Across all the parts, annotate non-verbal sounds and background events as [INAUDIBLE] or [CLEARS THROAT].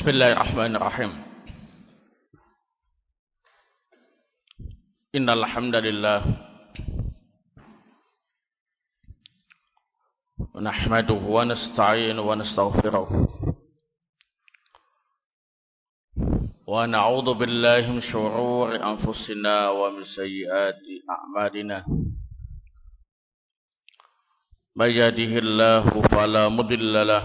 بسم الله الرحمن الرحيم إن الحمد لله نحمده ونستعين ونستغفره ونعوذ بالله من شرور أنفسنا ومن سيئات أعمالنا من يهده الله فلا مضل له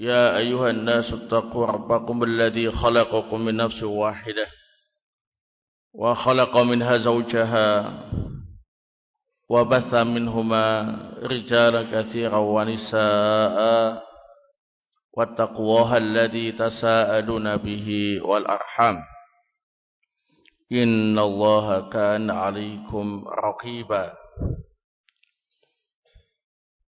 يا أيها الناس اتقوا ربكم الذي خلقكم من نفس واحدة وخلق منها زوجها وبث منهما رجالا كثيرا ونساء واتقوا الله الذي تساءلون به والأرحام. إن الله كان عليكم رقيبا.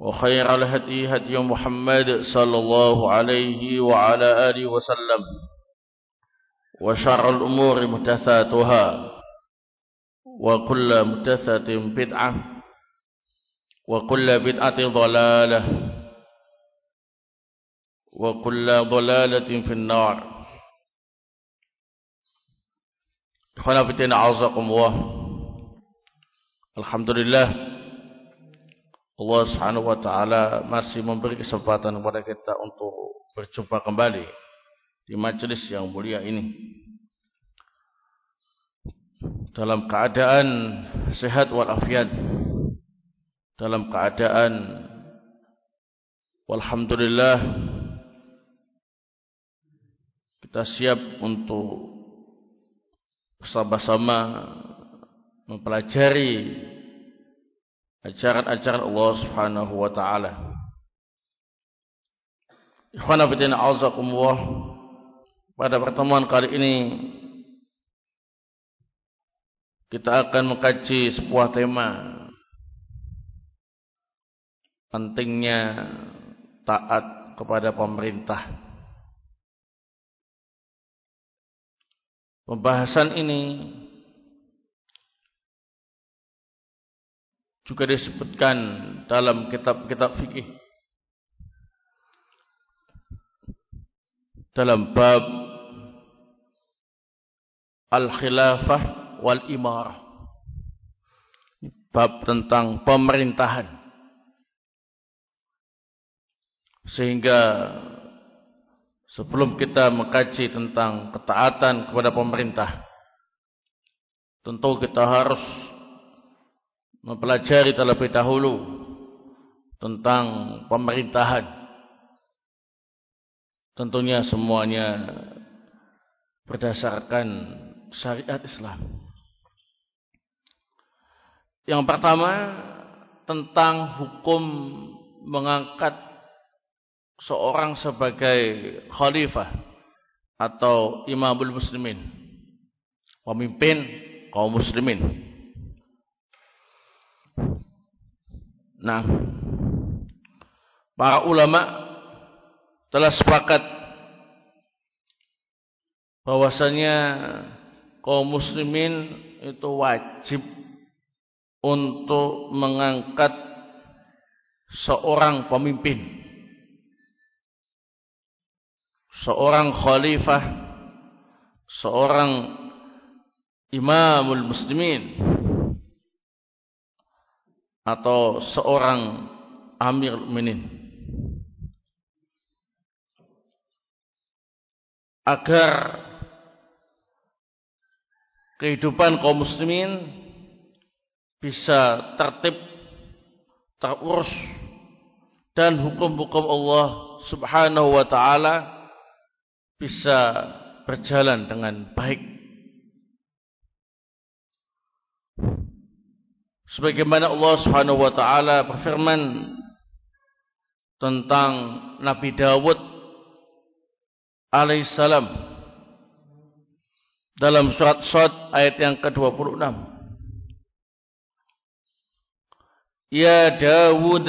وخير الهدي هدي محمد صلى الله عليه وعلى آله وسلم وشر الأمور محدثاتها وكل محدثة بدعة وكل بدعة ضلالة وكل ضلالة في النار. خلفتنا عزكم الله. الحمد لله. Allah Subhanahu wa taala masih memberi kesempatan kepada kita untuk berjumpa kembali di majelis yang mulia ini. Dalam keadaan sehat walafiat. Dalam keadaan walhamdulillah kita siap untuk bersama-sama mempelajari ajaran-ajaran Allah Subhanahu wa taala. Ikhwan fillah auzakumullah. Pada pertemuan kali ini kita akan mengkaji sebuah tema pentingnya taat kepada pemerintah. Pembahasan ini juga disebutkan dalam kitab-kitab fikih. Dalam bab al-khilafah wal imarah bab tentang pemerintahan. Sehingga sebelum kita mengkaji tentang ketaatan kepada pemerintah tentu kita harus mempelajari terlebih dahulu tentang pemerintahan. Tentunya semuanya berdasarkan syariat Islam. Yang pertama tentang hukum mengangkat seorang sebagai khalifah atau imamul muslimin, pemimpin kaum muslimin. Nah, para ulama telah sepakat bahwasanya kaum muslimin itu wajib untuk mengangkat seorang pemimpin. Seorang khalifah seorang imamul muslimin atau seorang amir mukminin agar kehidupan kaum muslimin bisa tertib, terurus dan hukum-hukum Allah Subhanahu wa taala bisa berjalan dengan baik. Sebagaimana Allah Subhanahu wa taala berfirman tentang Nabi Dawud alaihissalam dalam surat Sad ayat yang ke-26. Ya Dawud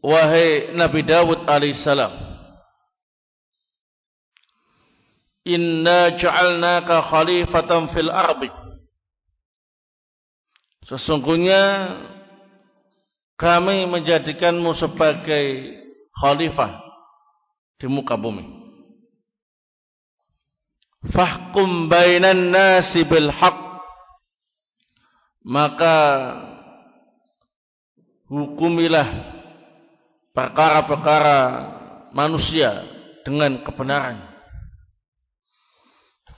wahai Nabi Dawud alaihissalam Inna ja'alnaka khalifatan fil ardi Sesungguhnya kami menjadikanmu sebagai khalifah di muka bumi. Fahkum bainan nasi bil haq. Maka hukumilah perkara-perkara manusia dengan kebenaran.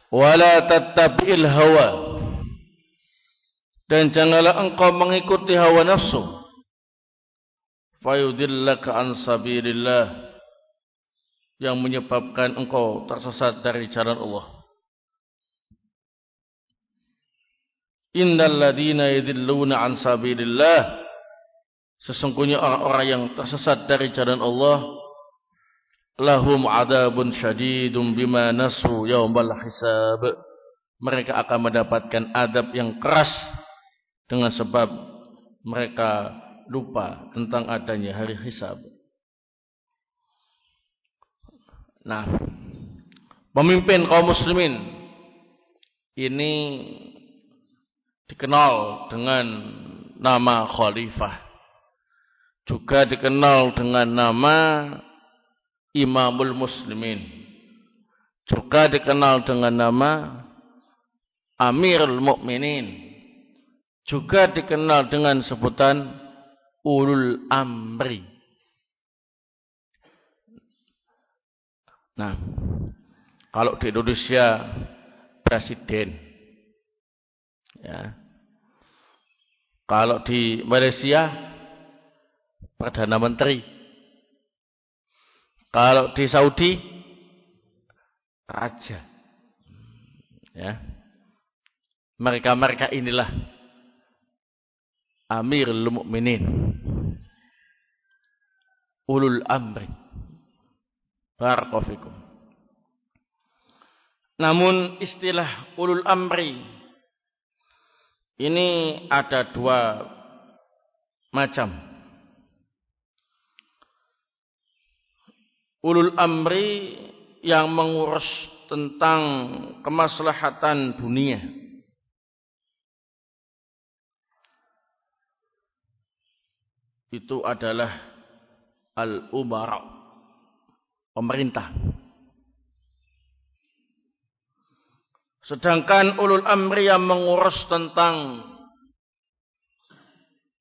Wala tattabi'il hawa dan janganlah engkau mengikuti hawa nafsu. Fayudillaka an sabilillah. Yang menyebabkan engkau tersesat dari jalan Allah. Innal ladina yadilluna an sabilillah. Sesungguhnya orang-orang yang tersesat dari jalan Allah lahum adabun syadidun bima nasu yaumal hisab. Mereka akan mendapatkan adab yang keras dengan sebab mereka lupa tentang adanya hari hisab. Nah, pemimpin kaum muslimin ini dikenal dengan nama khalifah. Juga dikenal dengan nama imamul muslimin. Juga dikenal dengan nama amirul mukminin juga dikenal dengan sebutan ulul amri. Nah, kalau di Indonesia presiden, ya. Kalau di Malaysia perdana menteri. Kalau di Saudi raja. Ya. Mereka-mereka inilah Amirul Mukminin Ulul Amri. Barakofikum Namun istilah Ulul Amri Ini ada dua macam. Ulul Amri yang mengurus tentang kemaslahatan dunia itu adalah al-umara pemerintah. Sedangkan ulul amri yang mengurus tentang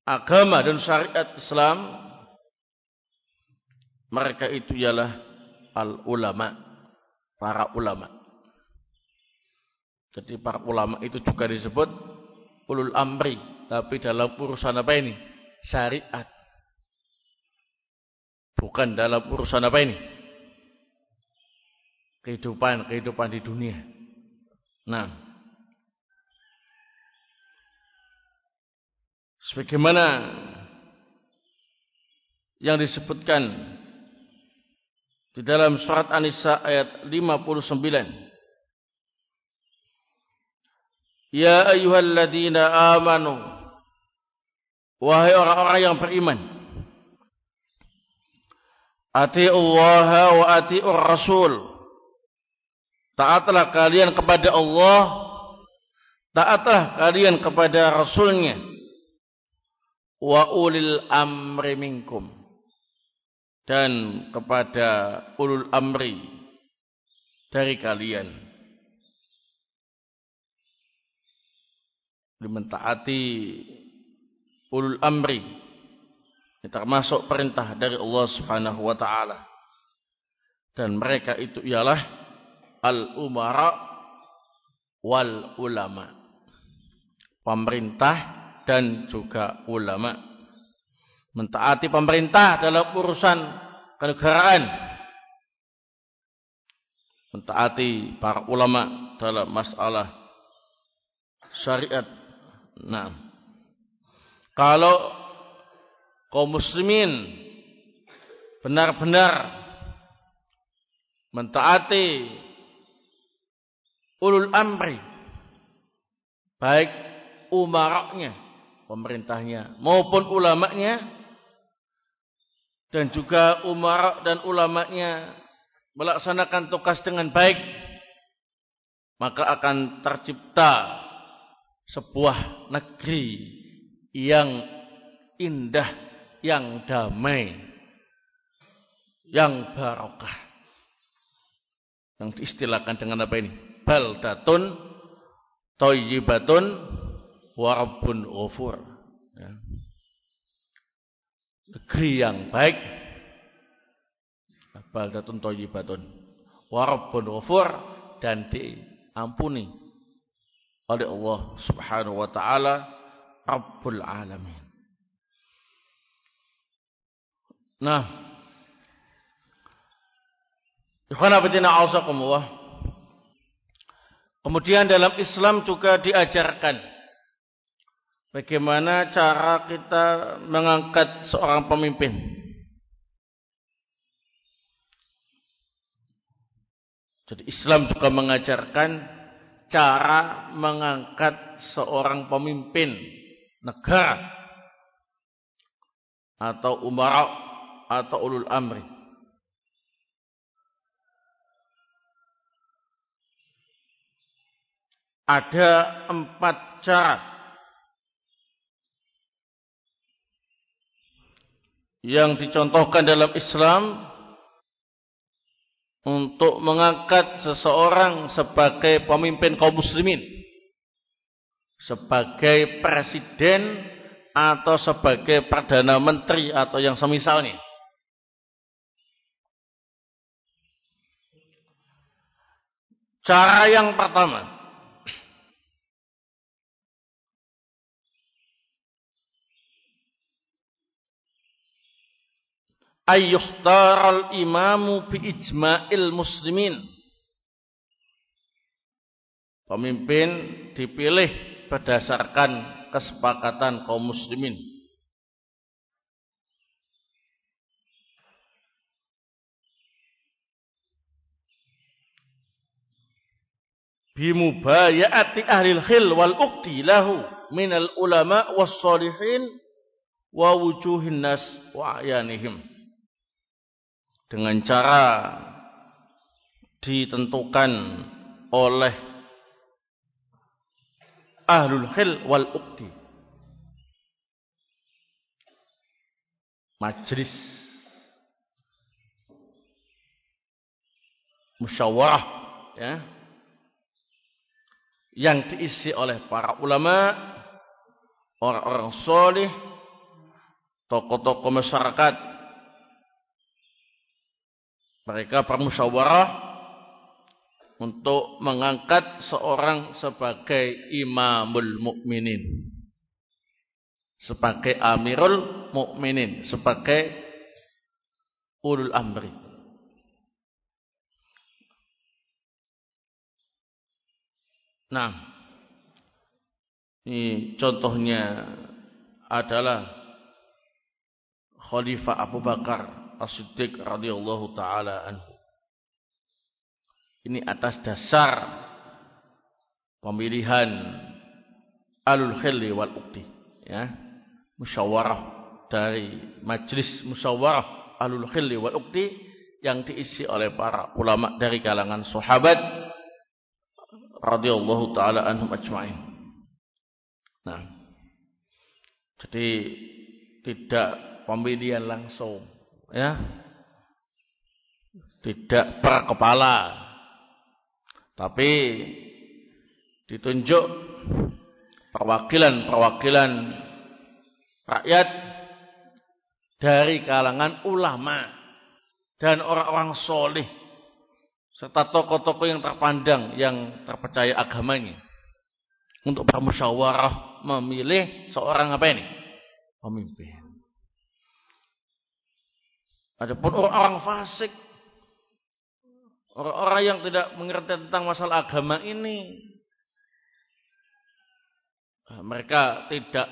agama dan syariat Islam mereka itu ialah al-ulama para ulama. Jadi para ulama itu juga disebut ulul amri tapi dalam urusan apa ini? Syariat Bukan dalam urusan apa ini? Kehidupan, kehidupan di dunia. Nah. Sebagaimana yang disebutkan di dalam surat An-Nisa ayat 59. Ya ayyuhalladzina amanu wahai orang-orang yang beriman Allah wa ati'ur rasul. Taatlah kalian kepada Allah. Taatlah kalian kepada Rasulnya. Wa ulil amri minkum. Dan kepada ulul amri dari kalian. Dimentaati ulul amri ini termasuk perintah dari Allah Subhanahu wa taala. Dan mereka itu ialah al-umara wal ulama. pemerintah dan juga ulama. Mentaati pemerintah dalam urusan kenegaraan. Mentaati para ulama dalam masalah syariat. Nah, kalau kaum muslimin benar-benar mentaati ulul amri baik umaraknya pemerintahnya maupun ulamanya dan juga umarak dan ulamanya melaksanakan tugas dengan baik maka akan tercipta sebuah negeri yang indah yang damai yang barokah yang diistilahkan dengan apa ini? Baldatun thayyibatun wa rabbun ghafur. Ya. Negeri yang baik. Baldatun thayyibatun wa rabbun ghafur dan diampuni oleh Allah Subhanahu wa taala Rabbul alamin. Nah, Kemudian dalam Islam juga diajarkan bagaimana cara kita mengangkat seorang pemimpin. Jadi Islam juga mengajarkan cara mengangkat seorang pemimpin negara atau umara atau ulul amri. ada empat cara yang dicontohkan dalam Islam untuk mengangkat seseorang sebagai pemimpin kaum muslimin sebagai presiden atau sebagai perdana menteri atau yang semisalnya cara yang pertama ayyuhtaral imamu bi ijma'il muslimin. Pemimpin dipilih berdasarkan kesepakatan kaum muslimin. Bimubayati ahli khil wal uqti lahu minal ulama was salihin wa wujuhin nas wa ayanihim. Dengan cara ditentukan oleh ahlul khil wal uqdi majlis musyawarah ya yang diisi oleh para ulama orang-orang soleh tokoh-tokoh masyarakat mereka bermusyawarah untuk mengangkat seorang sebagai imamul mukminin. Sebagai amirul mukminin, sebagai ulul amri. Nah, ini contohnya adalah Khalifah Abu Bakar As-Siddiq radhiyallahu taala anhu. Ini atas dasar pemilihan alul khilli wal ukti ya. Musyawarah dari majlis musyawarah alul khilli wal ukti yang diisi oleh para ulama dari kalangan sahabat radhiyallahu taala anhum ajma'in. Nah, jadi tidak pemilihan langsung ya tidak per kepala tapi ditunjuk perwakilan-perwakilan rakyat dari kalangan ulama dan orang-orang soleh serta tokoh-tokoh yang terpandang yang terpercaya agamanya untuk bermusyawarah memilih seorang apa ini? Pemimpin. Adapun orang-orang fasik, orang-orang yang tidak mengerti tentang masalah agama ini, mereka tidak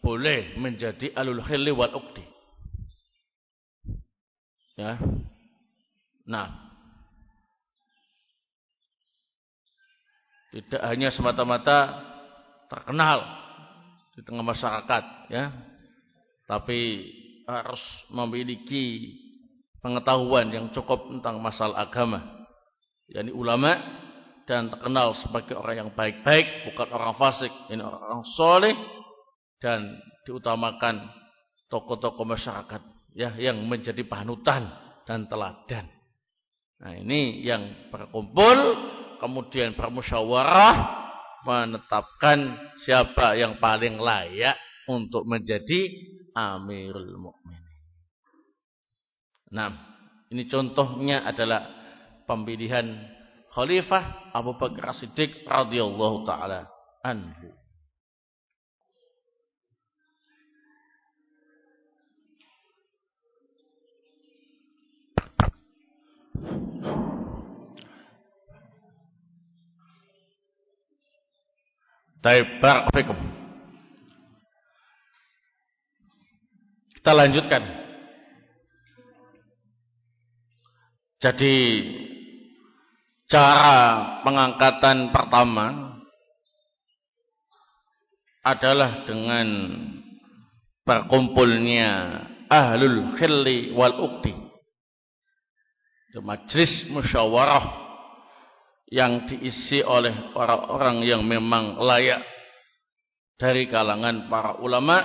boleh menjadi alul khili wal ukdi. Ya. Nah, Tidak hanya semata-mata terkenal di tengah masyarakat ya. Tapi harus memiliki pengetahuan yang cukup tentang masalah agama. Yani ulama dan terkenal sebagai orang yang baik-baik, bukan orang fasik, ini orang soleh dan diutamakan tokoh-tokoh masyarakat ya yang menjadi panutan dan teladan. Nah, ini yang berkumpul kemudian bermusyawarah menetapkan siapa yang paling layak untuk menjadi Amirul Mukminin. Nah, ini contohnya adalah pemilihan Khalifah Abu Bakar Siddiq radhiyallahu taala anhu. Baik, barakallahu Kita lanjutkan. Jadi cara pengangkatan pertama adalah dengan berkumpulnya ahlul khilli wal ukti. Majlis musyawarah yang diisi oleh orang-orang yang memang layak dari kalangan para ulama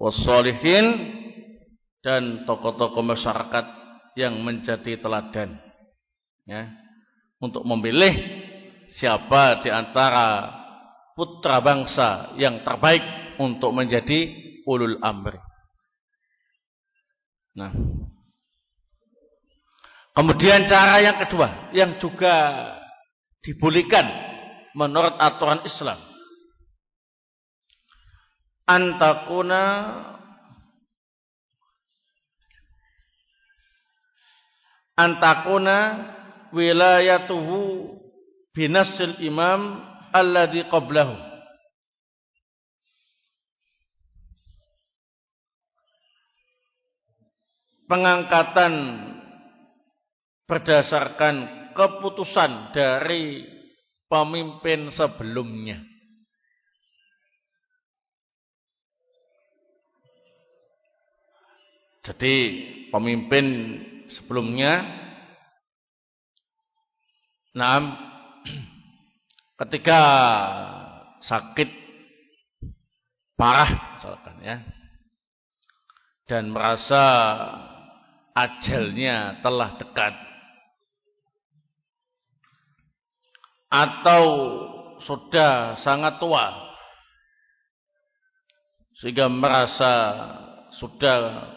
wassalihin dan tokoh-tokoh masyarakat yang menjadi teladan ya untuk memilih siapa di antara putra bangsa yang terbaik untuk menjadi ulul amri. Nah kemudian cara yang kedua yang juga dibolehkan menurut aturan Islam. Antakuna antakuna wilayatuhu binasil imam alladhi qablahu. Pengangkatan berdasarkan keputusan dari pemimpin sebelumnya. Jadi pemimpin sebelumnya nah ketika sakit parah misalkan ya dan merasa ajalnya telah dekat atau sudah sangat tua sehingga merasa sudah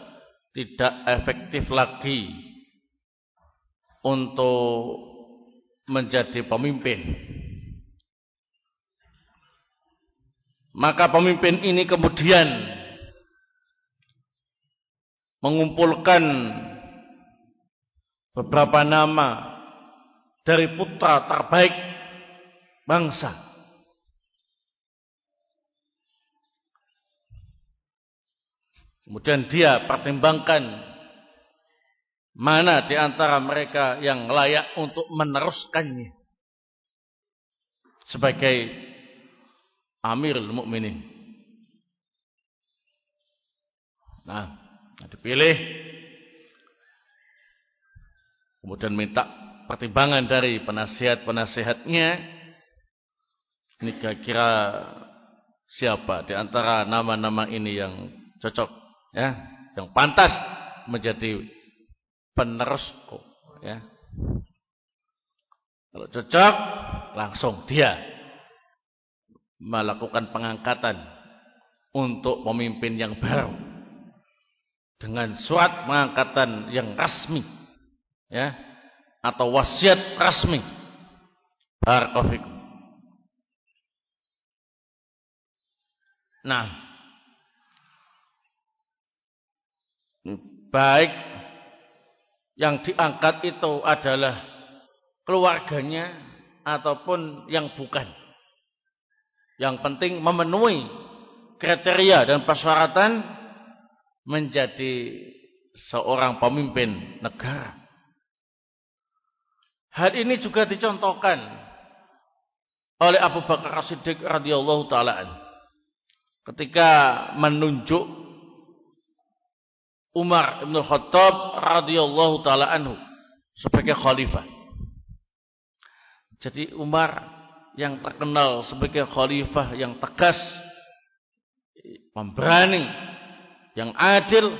tidak efektif lagi untuk menjadi pemimpin. Maka pemimpin ini kemudian mengumpulkan beberapa nama dari putra terbaik bangsa. Kemudian dia pertimbangkan mana di antara mereka yang layak untuk meneruskannya sebagai Amirul Mukminin. Nah, dipilih kemudian minta pertimbangan dari penasihat-penasihatnya ini kira-kira siapa di antara nama-nama ini yang cocok ya, yang pantas menjadi penerusku ya. Kalau cocok langsung dia melakukan pengangkatan untuk pemimpin yang baru. Dengan surat pengangkatan yang resmi ya? Atau wasiat resmi barakallahu Nah, baik yang diangkat itu adalah keluarganya ataupun yang bukan. Yang penting memenuhi kriteria dan persyaratan menjadi seorang pemimpin negara. Hal ini juga dicontohkan oleh Abu Bakar As-Siddiq radhiyallahu taala ketika menunjuk Umar bin Khattab radhiyallahu taala anhu sebagai khalifah. Jadi Umar yang terkenal sebagai khalifah yang tegas, memberani, yang adil,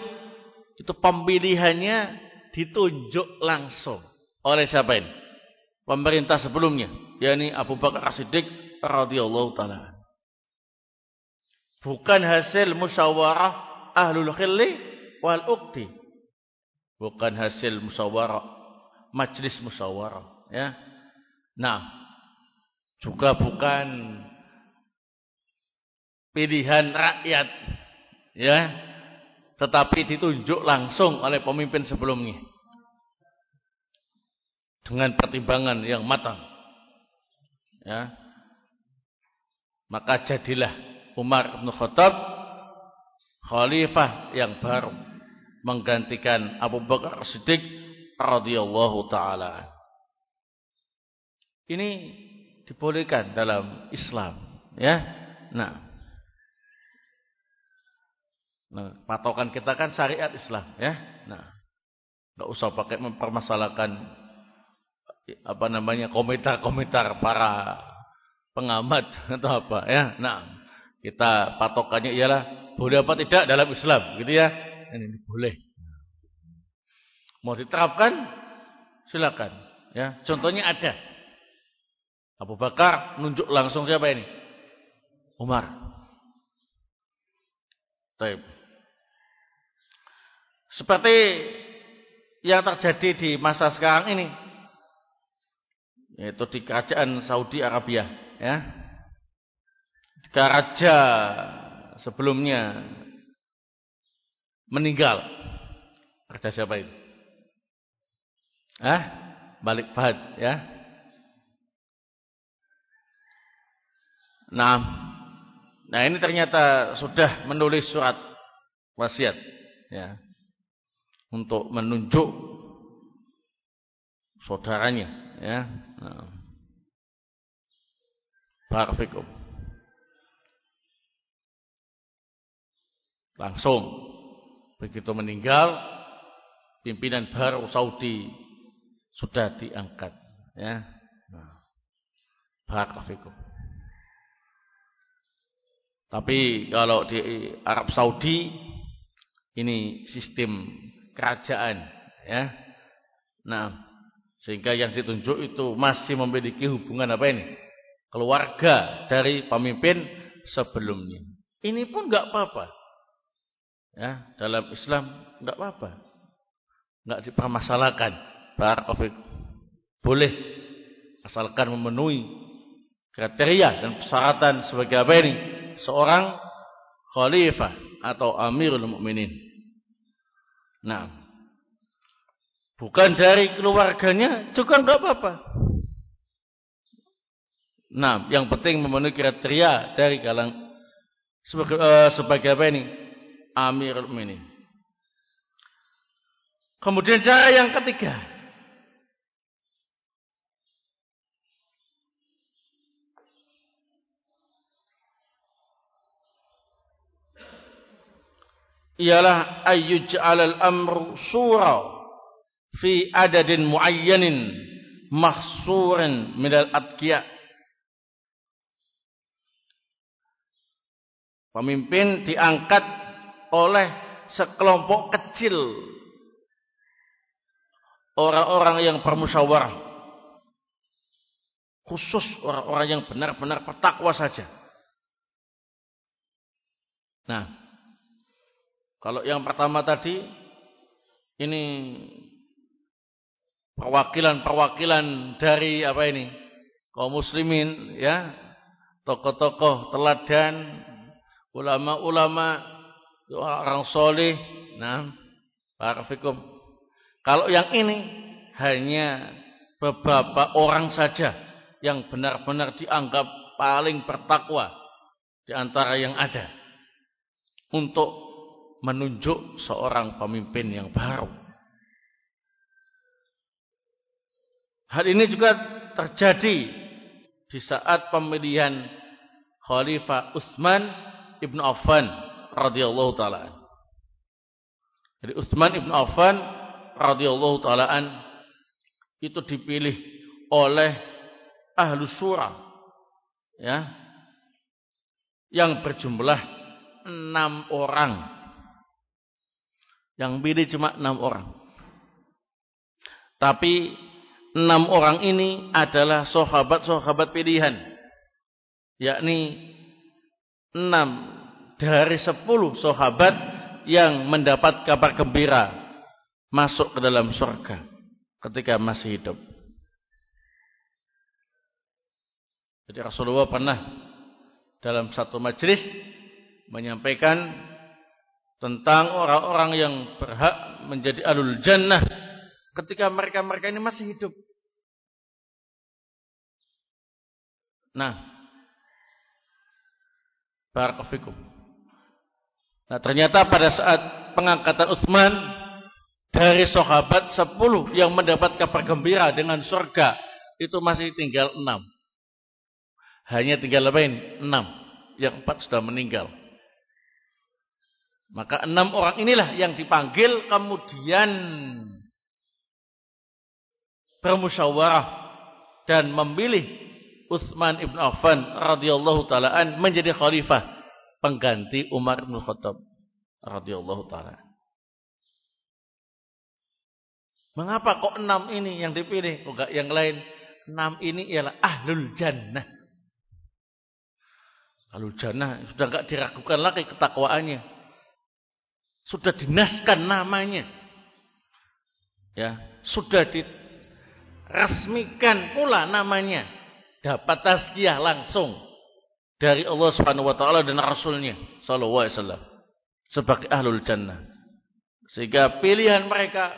itu pemilihannya ditunjuk langsung oleh siapa ini? Pemerintah sebelumnya, yakni Abu Bakar As-Siddiq radhiyallahu taala. Bukan hasil musyawarah ahlul khilli wal uqdi. Bukan hasil musyawarah majlis musyawarah, ya. Nah, juga bukan pilihan rakyat, ya, tetapi ditunjuk langsung oleh pemimpin sebelumnya dengan pertimbangan yang matang. Ya. Maka jadilah Umar bin Khattab khalifah yang baru menggantikan Abu Bakar Siddiq radhiyallahu taala. Ini dibolehkan dalam Islam, ya. Nah. Nah, patokan kita kan syariat Islam, ya. Nah. Enggak usah pakai mempermasalahkan apa namanya komentar-komentar para pengamat [LAUGHS] atau apa, ya. Nah, kita patokannya ialah boleh apa tidak dalam Islam, gitu ya. Ini boleh. Mau diterapkan silakan, ya. Contohnya ada Abu Bakar nunjuk langsung siapa ini? Umar. Taib. Seperti yang terjadi di masa sekarang ini. Yaitu di kerajaan Saudi Arabia. Ya. Jika raja sebelumnya meninggal. Raja siapa itu? Ah, Balik Fahad ya. Nah, nah ini ternyata sudah menulis surat wasiat ya untuk menunjuk saudaranya ya. Nah. Barafikum. Langsung begitu meninggal pimpinan baru Saudi sudah diangkat ya. Nah. Tapi kalau di Arab Saudi ini sistem kerajaan ya. Nah, sehingga yang ditunjuk itu masih memiliki hubungan apa ini? Keluarga dari pemimpin sebelumnya. Ini pun enggak apa-apa. Ya, dalam Islam enggak apa-apa. Enggak dipermasalahkan. Barakallahu Boleh asalkan memenuhi kriteria dan persyaratan sebagai apa ini? seorang khalifah atau amirul mukminin. Nah, bukan dari keluarganya juga enggak apa-apa. Nah, yang penting memenuhi kriteria dari kalang sebagai, uh, sebagai apa ini? Amirul mukminin. Kemudian cara yang ketiga, ialah ayyuj'al al-amru sura fi adadin muayyanin mahsurin minal adkiya pemimpin diangkat oleh sekelompok kecil. Orang-orang yang bermusyawarah. Khusus orang-orang yang benar-benar bertakwa saja. Nah kalau yang pertama tadi ini perwakilan-perwakilan dari apa ini? kaum muslimin ya, tokoh-tokoh teladan, ulama-ulama, orang soleh. Nah, barafikum. Kalau yang ini hanya beberapa orang saja yang benar-benar dianggap paling bertakwa di antara yang ada untuk menunjuk seorang pemimpin yang baru. Hal ini juga terjadi di saat pemilihan Khalifah Utsman ibn Affan radhiyallahu taala. Jadi Utsman ibn Affan radhiyallahu taalaan itu dipilih oleh ahlu surah ya yang berjumlah enam orang yang pilih cuma enam orang tapi enam orang ini adalah sahabat-sahabat pilihan. Yakni enam dari sepuluh sahabat yang mendapat kabar gembira masuk ke dalam surga ketika masih hidup. Jadi Rasulullah pernah dalam satu majelis menyampaikan tentang orang-orang yang berhak menjadi alul jannah ketika mereka-mereka ini masih hidup. Nah, barakofikum. Nah, ternyata pada saat pengangkatan Utsman dari sahabat 10 yang mendapat kabar gembira dengan surga itu masih tinggal 6. Hanya tinggal ini? 6. Yang 4 sudah meninggal. Maka enam orang inilah yang dipanggil kemudian bermusyawarah dan memilih Utsman ibn Affan radhiyallahu taalaan menjadi khalifah pengganti Umar bin Khattab radhiyallahu taala. Mengapa kok enam ini yang dipilih, kok enggak yang lain? Enam ini ialah ahlul jannah. Ahlul jannah sudah enggak diragukan lagi ketakwaannya. Sudah dinaskan namanya. Ya, sudah di resmikan pula namanya. Dapat tazkiyah langsung dari Allah Subhanahu wa taala dan rasulnya sallallahu alaihi wasallam sebagai ahlul jannah. Sehingga pilihan mereka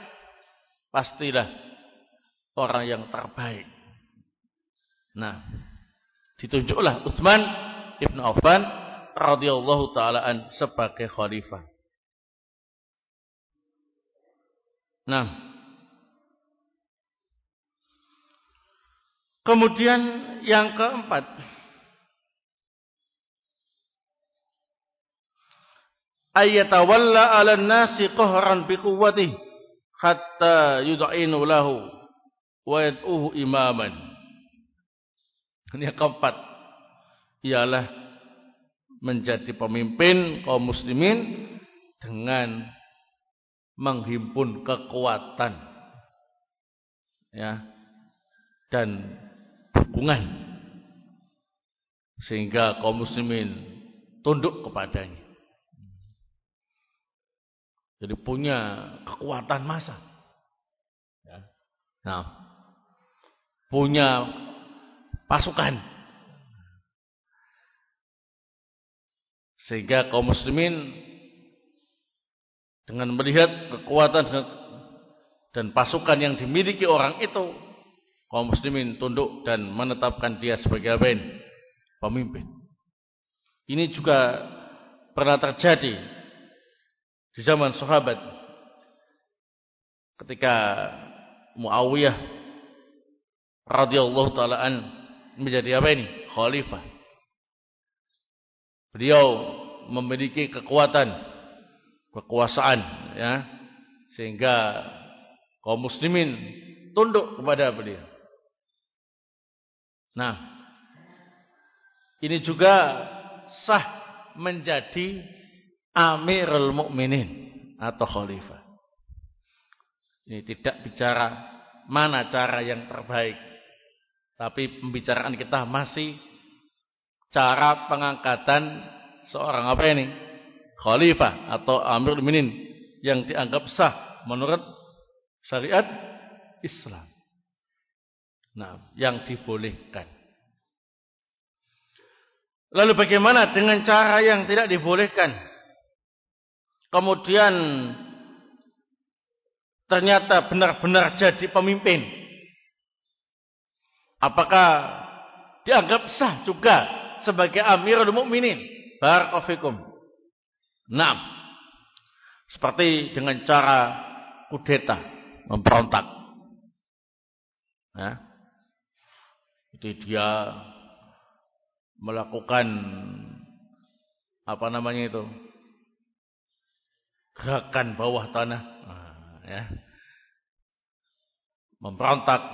pastilah orang yang terbaik. Nah, ditunjuklah Utsman Ibn Affan radhiyallahu taalaan sebagai khalifah. Nah, Kemudian yang keempat. Ayatawalla ala nasi qahran biquwwatihi hatta yud'inu lahu wa yad'uhu imaman. Ini yang keempat. Ialah menjadi pemimpin kaum muslimin dengan menghimpun kekuatan ya dan dukungan sehingga kaum muslimin tunduk kepadanya. Jadi punya kekuatan masa. Ya. Nah, punya pasukan. Sehingga kaum muslimin dengan melihat kekuatan dan pasukan yang dimiliki orang itu kaum muslimin tunduk dan menetapkan dia sebagai? Pemimpin. Ini juga pernah terjadi di zaman sahabat ketika Muawiyah radhiyallahu taala an menjadi apa ini? Khalifah. Beliau memiliki kekuatan, kekuasaan ya, sehingga kaum muslimin tunduk kepada beliau. Nah, ini juga sah menjadi Amirul Mukminin atau khalifah. Ini tidak bicara mana cara yang terbaik. Tapi pembicaraan kita masih cara pengangkatan seorang apa ini? Khalifah atau Amirul Mukminin yang dianggap sah menurut syariat Islam. Nah, yang dibolehkan. Lalu bagaimana dengan cara yang tidak dibolehkan? Kemudian ternyata benar-benar jadi pemimpin. Apakah dianggap sah juga sebagai Amirul Mukminin? Barakofikum. Nah, seperti dengan cara kudeta, memberontak. Ya. Itu dia melakukan apa namanya itu? Gerakan bawah tanah. Nah, ya. Memberontak,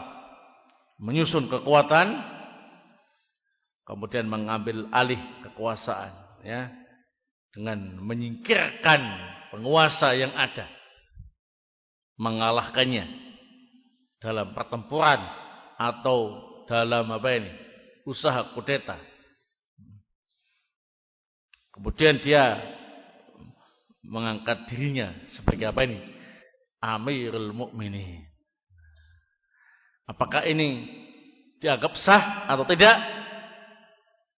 menyusun kekuatan, kemudian mengambil alih kekuasaan, ya, dengan menyingkirkan penguasa yang ada, mengalahkannya dalam pertempuran atau dalam apa ini? Usaha kudeta. Kemudian dia mengangkat dirinya sebagai apa ini? Amirul Mukminin. Apakah ini dianggap sah atau tidak?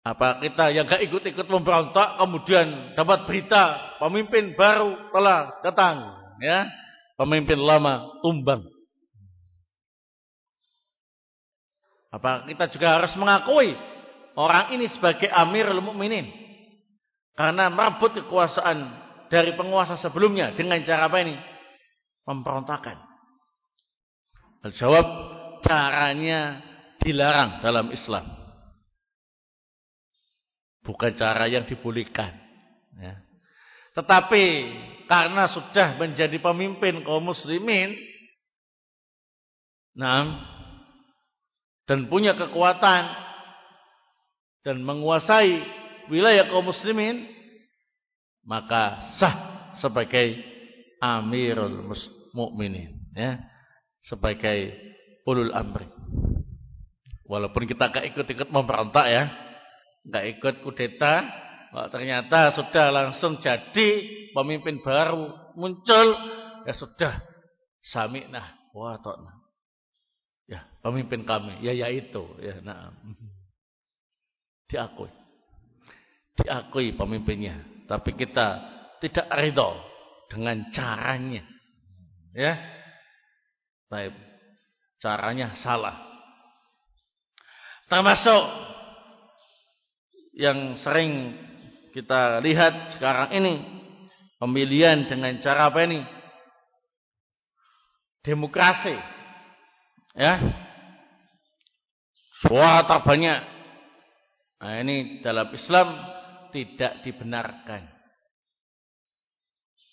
Apa kita yang gak ikut-ikut memberontak kemudian dapat berita pemimpin baru telah datang, ya? Pemimpin lama tumbang. Apa kita juga harus mengakui orang ini sebagai Amirul Mukminin karena merebut kekuasaan dari penguasa sebelumnya dengan cara apa ini? Pemberontakan. Jawab caranya dilarang dalam Islam. Bukan cara yang dibolehkan. Ya. Tetapi karena sudah menjadi pemimpin kaum muslimin, nah dan punya kekuatan dan menguasai wilayah kaum muslimin maka sah sebagai amirul mukminin ya sebagai ulul amri walaupun kita gak ikut-ikut memberontak ya gak ikut kudeta ternyata sudah langsung jadi pemimpin baru muncul ya sudah sami'nah wa ta'na Ya, pemimpin kami. Ya, ya itu. Ya, nah. Diakui. Diakui pemimpinnya. Tapi kita tidak ridho dengan caranya. Ya. Baik. Caranya salah. Termasuk yang sering kita lihat sekarang ini pemilihan dengan cara apa ini? Demokrasi ya suara terbanyak nah ini dalam Islam tidak dibenarkan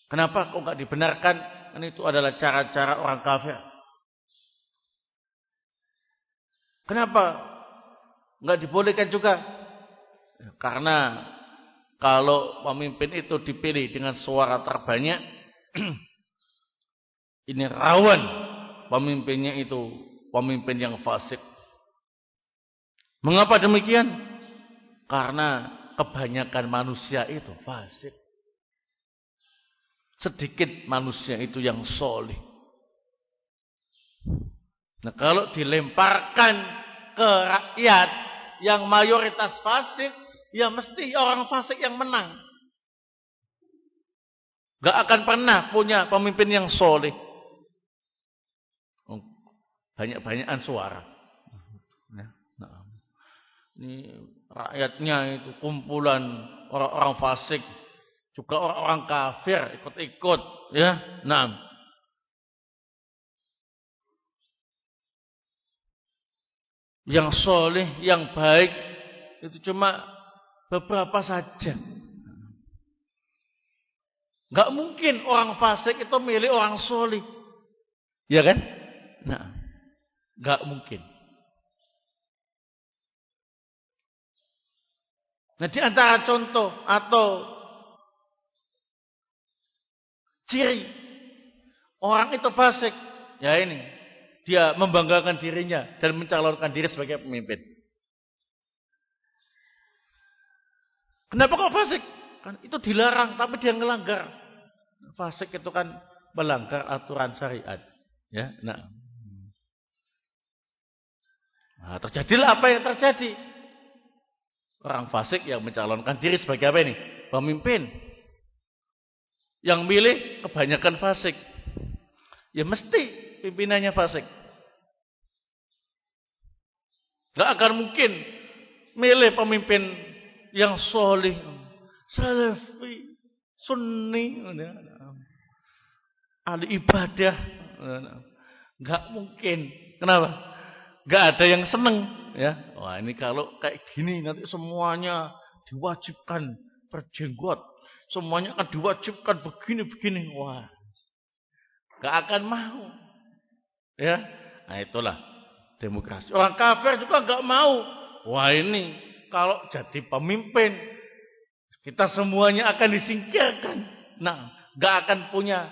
kenapa kok nggak dibenarkan ini itu adalah cara-cara orang kafir kenapa nggak dibolehkan juga karena kalau pemimpin itu dipilih dengan suara terbanyak [CLEARS THROAT] ini rawan pemimpinnya itu pemimpin yang fasik. Mengapa demikian? Karena kebanyakan manusia itu fasik. Sedikit manusia itu yang solih. Nah kalau dilemparkan ke rakyat yang mayoritas fasik, ya mesti orang fasik yang menang. Gak akan pernah punya pemimpin yang soleh banyak-banyakan suara. Ya, nah. Ini rakyatnya itu kumpulan orang-orang fasik, juga orang-orang kafir ikut-ikut, ya. Nah. Yang soleh, yang baik itu cuma beberapa saja. Gak mungkin orang fasik itu milih orang soleh. Ya kan? Nah. Gak mungkin. Nah di antara contoh atau ciri orang itu fasik, ya ini dia membanggakan dirinya dan mencalonkan diri sebagai pemimpin. Kenapa kok fasik? Kan itu dilarang, tapi dia ngelanggar. Fasik itu kan melanggar aturan syariat. Ya, nah. Nah, terjadilah apa yang terjadi. Orang fasik yang mencalonkan diri sebagai apa ini? Pemimpin. Yang milih kebanyakan fasik. Ya mesti pimpinannya fasik. Gak akan mungkin milih pemimpin yang solih, salafi, sunni, ahli ibadah. Gak mungkin. Kenapa? Gak ada yang seneng. Ya, wah ini kalau kayak gini nanti semuanya diwajibkan berjenggot, semuanya akan diwajibkan begini-begini. Wah, gak akan mau. Ya, nah itulah demokrasi. Orang kafir juga gak mau. Wah ini kalau jadi pemimpin kita semuanya akan disingkirkan. Nah, gak akan punya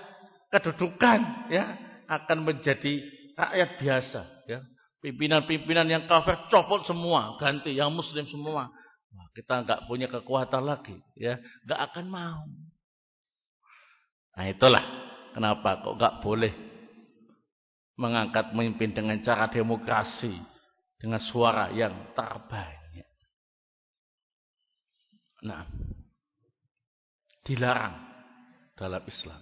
kedudukan, ya, akan menjadi rakyat biasa, ya. Pimpinan-pimpinan yang kafir copot semua, ganti yang muslim semua. Wah, kita nggak punya kekuatan lagi, ya, nggak akan mau. Nah itulah kenapa kok nggak boleh mengangkat pemimpin dengan cara demokrasi dengan suara yang terbanyak. Nah, dilarang dalam Islam.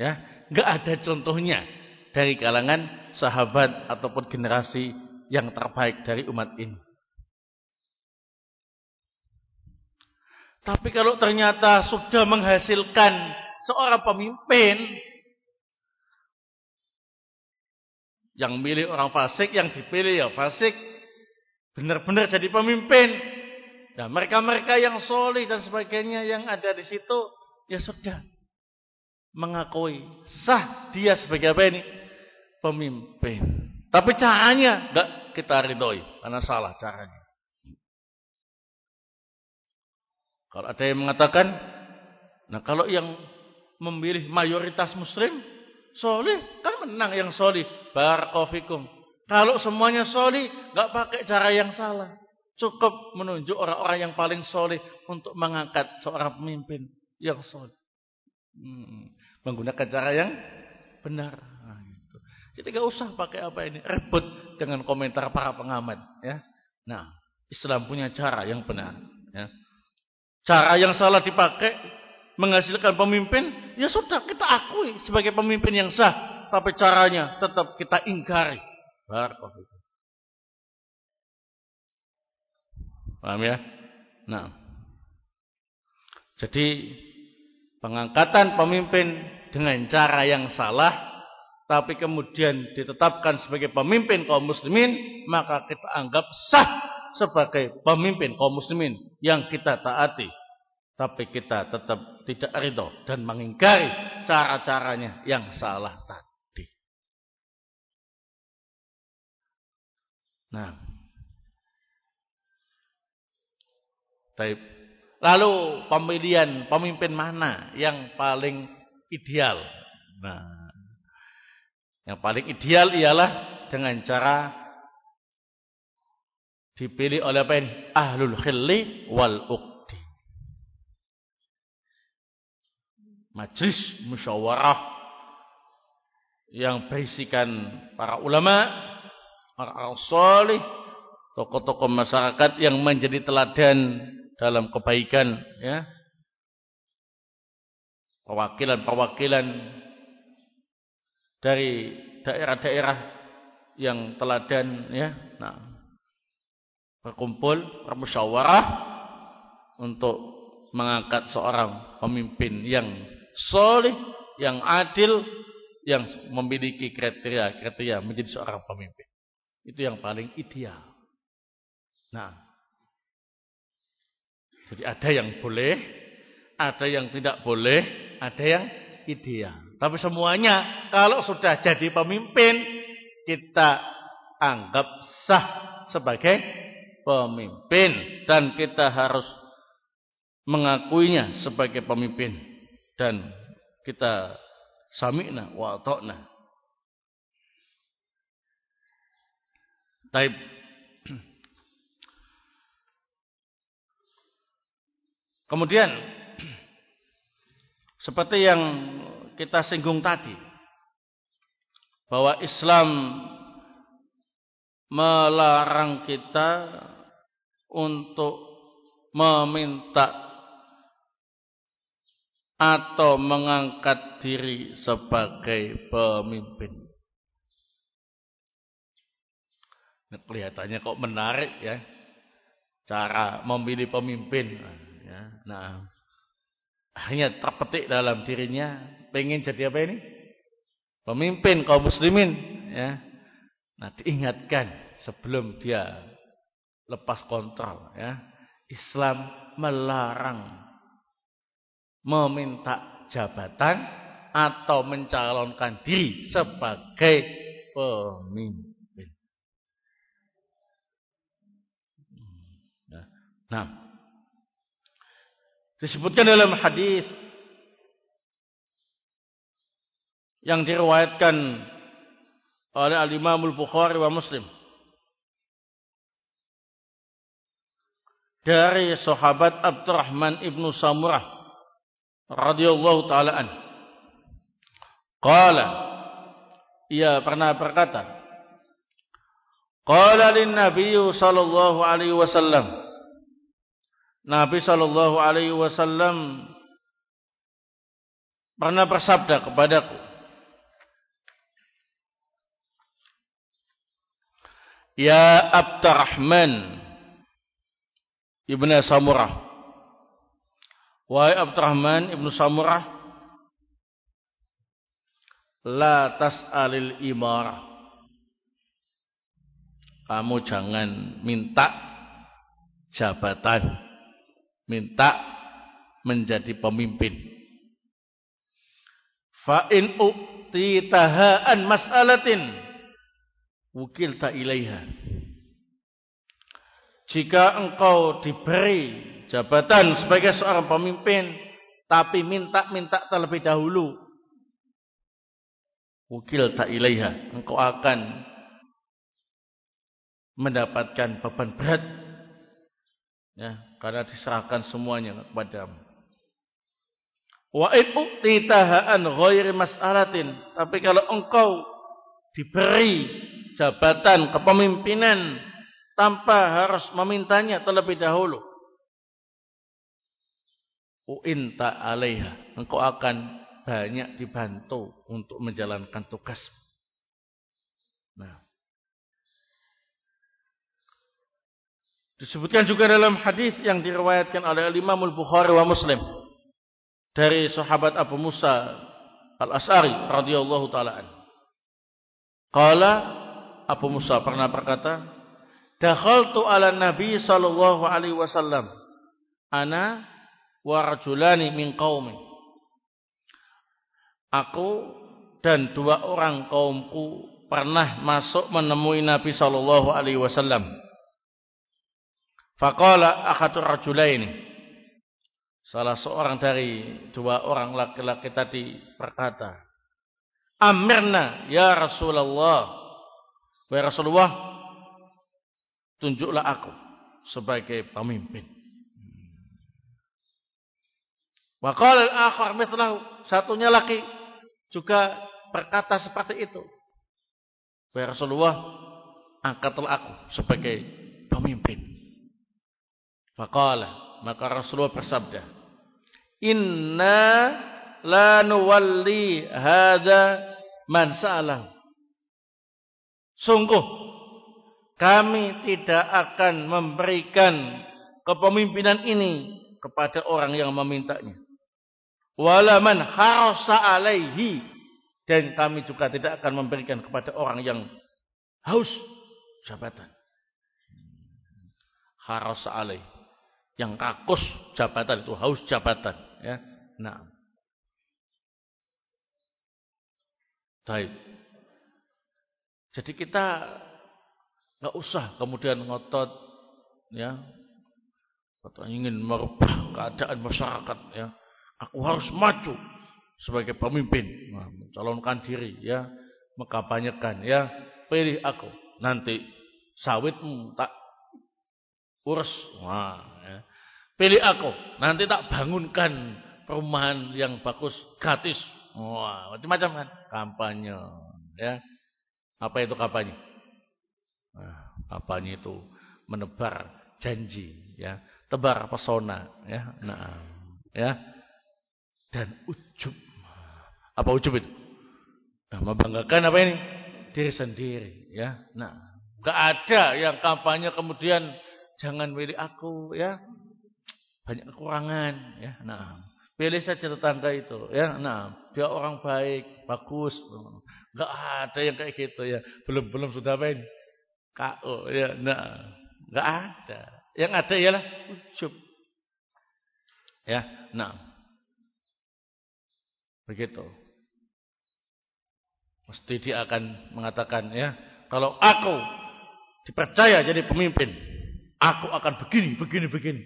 Ya, nggak ada contohnya dari kalangan sahabat ataupun generasi yang terbaik dari umat ini. Tapi kalau ternyata sudah menghasilkan seorang pemimpin yang milih orang fasik, yang dipilih ya fasik, benar-benar jadi pemimpin. Nah, mereka-mereka yang solih dan sebagainya yang ada di situ, ya sudah mengakui sah dia sebagai apa ini? Pemimpin. Tapi caranya enggak kita ridhoi karena salah caranya. Kalau ada yang mengatakan, nah kalau yang memilih mayoritas muslim, solih, kan menang yang solih. Barakofikum. Kalau semuanya solih, enggak pakai cara yang salah. Cukup menunjuk orang-orang yang paling solih untuk mengangkat seorang pemimpin yang solih. Hmm. Menggunakan cara yang benar. Jadi gak usah pakai apa ini rebut dengan komentar para pengamat. Ya. Nah, Islam punya cara yang benar. Ya. Cara yang salah dipakai menghasilkan pemimpin, ya sudah kita akui sebagai pemimpin yang sah. Tapi caranya tetap kita ingkari. Barakallahu. Paham ya? Nah. Jadi pengangkatan pemimpin dengan cara yang salah tapi kemudian ditetapkan sebagai pemimpin kaum muslimin, maka kita anggap sah sebagai pemimpin kaum muslimin yang kita taati. Tapi kita tetap tidak ridho dan mengingkari cara-caranya yang salah tadi. Nah. Lalu pemilihan pemimpin mana yang paling ideal? Nah, yang paling ideal ialah dengan cara dipilih oleh apa ini? Ahlul khilli wal uqdi. Majlis musyawarah yang berisikan para ulama, orang-orang salih, tokoh-tokoh masyarakat yang menjadi teladan dalam kebaikan ya. Perwakilan-perwakilan dari daerah-daerah yang teladan ya. Nah, berkumpul bermusyawarah untuk mengangkat seorang pemimpin yang soleh, yang adil, yang memiliki kriteria-kriteria menjadi seorang pemimpin. Itu yang paling ideal. Nah, jadi ada yang boleh, ada yang tidak boleh, ada yang ideal. Tapi semuanya kalau sudah jadi pemimpin kita anggap sah sebagai pemimpin dan kita harus mengakuinya sebagai pemimpin dan kita sami'na wa ta'na. Taib. Kemudian seperti yang kita singgung tadi bahwa Islam melarang kita untuk meminta atau mengangkat diri sebagai pemimpin. Kelihatannya kok menarik ya cara memilih pemimpin. Ya, nah, hanya terpetik dalam dirinya pengen jadi apa ini? Pemimpin kaum muslimin. Ya. Nah diingatkan sebelum dia lepas kontrol. Ya. Islam melarang meminta jabatan atau mencalonkan diri sebagai pemimpin. Nah, disebutkan dalam hadis yang diriwayatkan oleh Al-Imam Al-Bukhari wa Muslim dari sahabat Abdurrahman ibnu Samurah radhiyallahu taala an. Qala ia pernah berkata Qala lin Nabi sallallahu alaihi wasallam Nabi sallallahu alaihi wasallam pernah bersabda kepadaku Ya Abdurrahman Ibnu Samurah. Wahai Abdurrahman Ibnu Samurah La tas'alil imarah. Kamu jangan minta jabatan Minta menjadi pemimpin. Fa'in uktitaha an mas'alatin Wukilta ilaiha. Jika engkau diberi jabatan sebagai seorang pemimpin tapi minta-minta terlebih dahulu ukil tak ilaiha. Engkau akan mendapatkan beban berat. Ya karena diserahkan semuanya kepadamu. Wa in uktitaha an ghairi mas'alatin tapi kalau engkau diberi jabatan kepemimpinan tanpa harus memintanya terlebih dahulu. Uinta alaiha engkau akan banyak dibantu untuk menjalankan tugas. Nah. Disebutkan juga dalam hadis yang diriwayatkan oleh Imam Al-Bukhari wa Muslim dari sahabat Abu Musa Al-As'ari radhiyallahu taala Qala Abu Musa pernah berkata, "Dakhaltu 'ala Nabi sallallahu alaihi wasallam ana wa rajulani min qaumi. Aku dan dua orang kaumku pernah masuk menemui Nabi sallallahu alaihi wasallam. Faqala akhatu rajulaini. Salah seorang dari dua orang laki-laki tadi berkata, "Amirna ya Rasulullah." Wahai Rasulullah, tunjuklah aku sebagai pemimpin. Wa qala al-akhar mithlahu, satunya lagi juga berkata seperti itu. Wahai Rasulullah, angkatlah aku sebagai pemimpin. Faqala, maka Rasulullah bersabda, "Inna la nuwalli hadza man sa'alahu." Sungguh kami tidak akan memberikan kepemimpinan ini kepada orang yang memintanya. Wala man harasa alaihi dan kami juga tidak akan memberikan kepada orang yang haus jabatan. Harasa alaihi yang rakus jabatan itu haus jabatan ya. Nah Baik. Jadi kita nggak usah kemudian ngotot ya atau ingin merubah keadaan masyarakat ya Aku harus maju sebagai pemimpin, nah, mencalonkan diri ya, mengkampanyekan ya, pilih aku. Nanti sawitmu tak urus. Wah, ya. Pilih aku, nanti tak bangunkan perumahan yang bagus gratis. Wah, macam-macam kan kampanye ya. Apa itu kampanye? Nah, kampanye itu menebar janji ya. Tebar pesona ya. Nah ya. Dan ujub. Apa ujub itu? Nah, membanggakan apa ini? Diri sendiri ya. Nah nggak ada yang kampanye kemudian jangan milih aku ya. Banyak kekurangan ya. Nah pilih saja tetangga itu ya. Nah dia orang baik bagus. Nggak ada yang kayak gitu ya. Belum belum sudah main. KO ya. Nah nggak ada. Yang ada ialah ujub. Ya nah. Begitu. Mesti dia akan mengatakan ya kalau aku dipercaya jadi pemimpin aku akan begini begini begini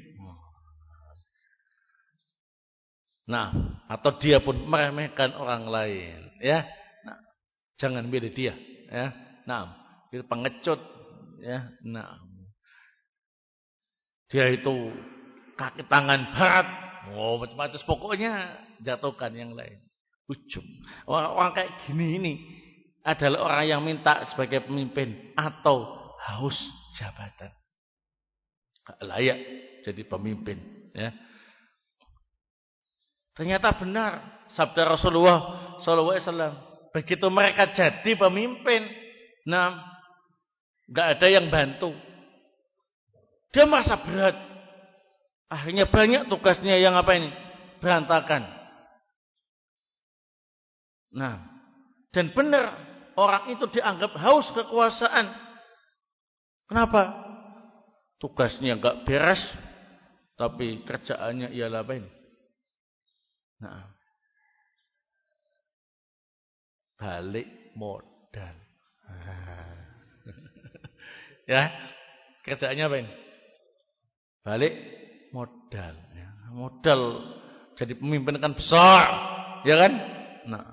nah atau dia pun meremehkan orang lain ya nah, jangan milih dia ya nah itu pengecut ya nah dia itu kaki tangan barat oh macam-macam pokoknya jatuhkan yang lain ujung. Orang-orang kayak gini ini adalah orang yang minta sebagai pemimpin atau haus jabatan. Layak jadi pemimpin. Ya. Ternyata benar sabda Rasulullah SAW. Begitu mereka jadi pemimpin, nah, nggak ada yang bantu. Dia merasa berat. Akhirnya banyak tugasnya yang apa ini berantakan. Nah, dan benar orang itu dianggap haus kekuasaan. Kenapa? Tugasnya enggak beres, tapi kerjaannya ialah apa ini? Nah, balik modal. [LAUGHS] ya, kerjaannya apa ini? Balik modal. Ya, modal jadi pemimpin kan besar, ya kan? Nah,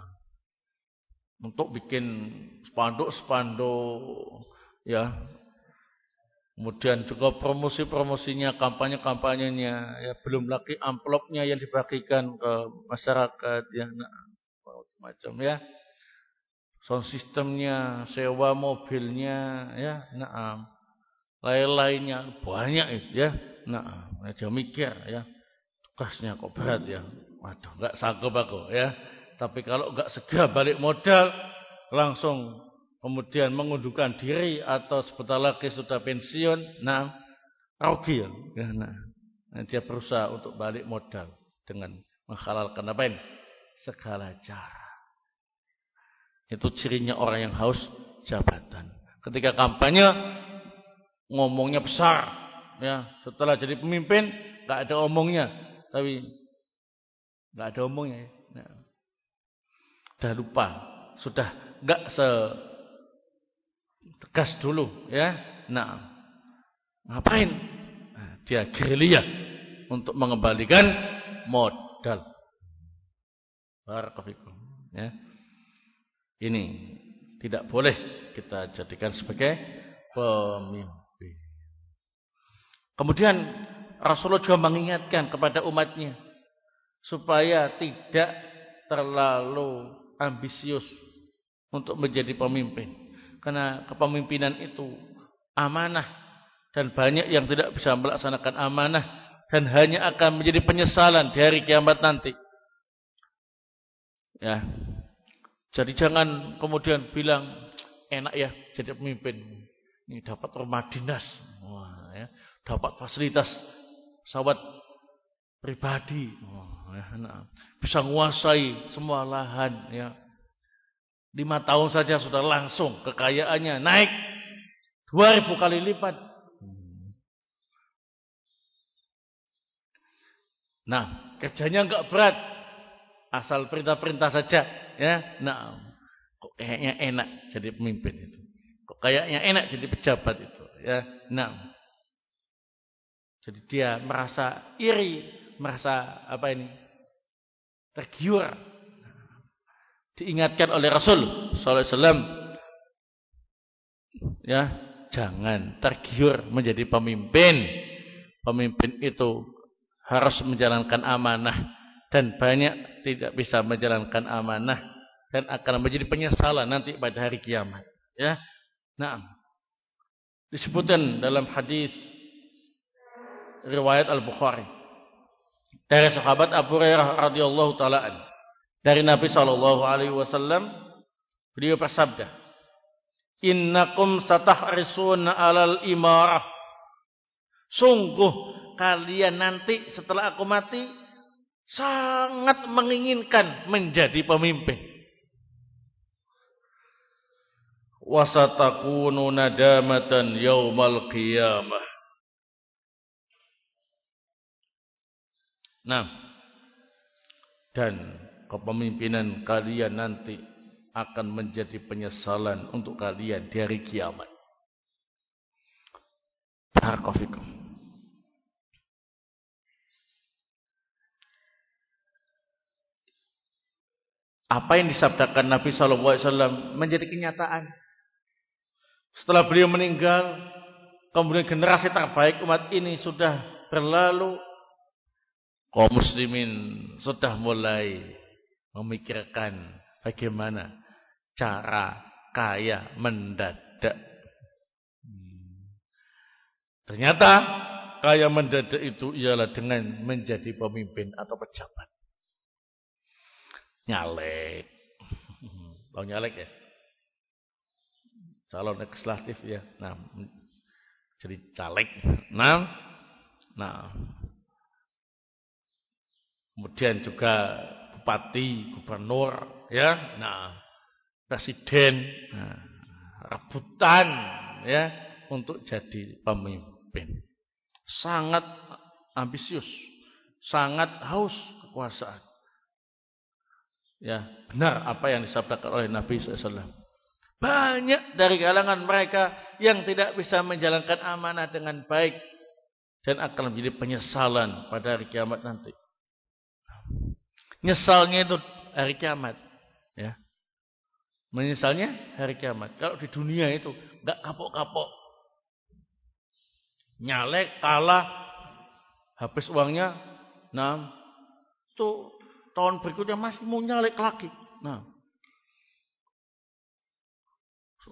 untuk bikin spanduk-spanduk ya kemudian juga promosi-promosinya kampanye-kampanyenya ya belum lagi amplopnya yang dibagikan ke masyarakat ya nah, macam ya. Sound sistemnya sewa mobilnya ya nah lain-lainnya banyak itu ya nah dia mikir ya. Tugasnya kok berat ya. Waduh nggak sanggup aku ya. Tapi kalau enggak segera balik modal, langsung kemudian mengundurkan diri atau sebentar lagi sudah pensiun, nah rugi ya. ya nah, nah, dia berusaha untuk balik modal dengan menghalalkan apa ini? Segala cara. Itu cirinya orang yang haus jabatan. Ketika kampanye ngomongnya besar, ya setelah jadi pemimpin nggak ada omongnya, tapi nggak ada omongnya. Ya. Nah, Sudah lupa, sudah enggak se tegas dulu ya. Nah, ngapain? Nah, dia gerilya untuk mengembalikan modal. Barakallahu ya. Ini tidak boleh kita jadikan sebagai pemimpin. Kemudian Rasulullah juga mengingatkan kepada umatnya supaya tidak terlalu ambisius untuk menjadi pemimpin. Karena kepemimpinan itu amanah dan banyak yang tidak bisa melaksanakan amanah dan hanya akan menjadi penyesalan di hari kiamat nanti. Ya. Jadi jangan kemudian bilang enak ya jadi pemimpin. Ini dapat rumah dinas, Wah, ya. dapat fasilitas pesawat pribadi. Oh, ya, nah, bisa menguasai semua lahan. Ya. Lima tahun saja sudah langsung kekayaannya naik dua ribu kali lipat. Nah, kerjanya enggak berat. Asal perintah-perintah saja. Ya, nah, kok kayaknya enak jadi pemimpin itu. Kok kayaknya enak jadi pejabat itu. Ya, nah. Jadi dia merasa iri merasa apa ini tergiur diingatkan oleh Rasul sallallahu alaihi wasallam ya jangan tergiur menjadi pemimpin. Pemimpin itu harus menjalankan amanah dan banyak tidak bisa menjalankan amanah dan akan menjadi penyesalan nanti pada hari kiamat ya. Nah disebutkan dalam hadis riwayat Al-Bukhari. Dari sahabat Abu Hurairah radhiyallahu taala dari Nabi sallallahu alaihi wasallam beliau bersabda, "Innakum satahrisuna 'alal imarah." Sungguh kalian nanti setelah aku mati sangat menginginkan menjadi pemimpin. Wasatakunu nadamatan yaumal qiyamah. Nah, dan kepemimpinan kalian nanti akan menjadi penyesalan untuk kalian di hari kiamat. Barakofikum. Apa yang disabdakan Nabi SAW menjadi kenyataan. Setelah beliau meninggal, kemudian generasi terbaik umat ini sudah berlalu, kaum muslimin sudah mulai memikirkan bagaimana cara kaya mendadak. Hmm. Ternyata kaya mendadak itu ialah dengan menjadi pemimpin atau pejabat. Nyalek. [LAUGHS] Tahu nyalek ya? Calon legislatif ya. Nah, jadi caleg. Nah, nah kemudian juga bupati, gubernur, ya, nah, presiden, nah, rebutan, ya, untuk jadi pemimpin. Sangat ambisius, sangat haus kekuasaan. Ya, benar apa yang disabdakan oleh Nabi SAW. Banyak dari kalangan mereka yang tidak bisa menjalankan amanah dengan baik dan akan menjadi penyesalan pada hari kiamat nanti. Nyesalnya itu hari kiamat. Ya. Menyesalnya hari kiamat. Kalau di dunia itu nggak kapok-kapok. Nyalek, kalah, habis uangnya. Nah, itu tahun berikutnya masih mau nyalek lagi. Nah,